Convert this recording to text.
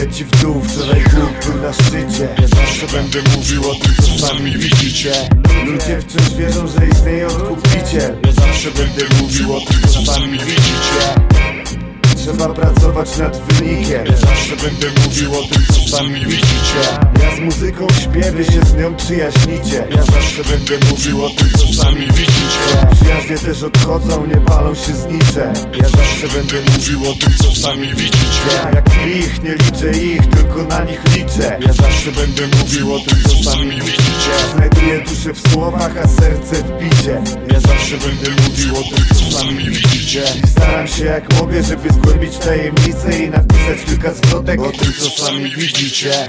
leci w dół Wczoraj był na szczycie. Ja zawsze będę mówił o tym, co sami widzicie. Ludzie wciąż wierzą, że istnieje odkupiciel Ja zawsze będę mówił o tym, co sami widzicie. Trzeba pracować nad wynikiem. Ja zawsze będę mówił o tym, co sami widzicie. Ja z muzyką śpię, wy się z nią przyjaźnicie. Ja zawsze będę mówił o tym, co sami widzicie Przyjaźnie też odchodzą, nie palą się znicze Ja zawsze będę mówił o tym, co sami widzicie. Jak ich, nie liczę ich, tylko na nich liczę. Ja zawsze będę mówił o tym, co sami widzicie. Znajduję duszę w słowach, a serce w bicie Ja zawsze będę mówił o tym, co sami widzicie. I staram się jak mogę, żeby zgłębić tajemnice I napisać kilka zwrotek O tym, co sami widzicie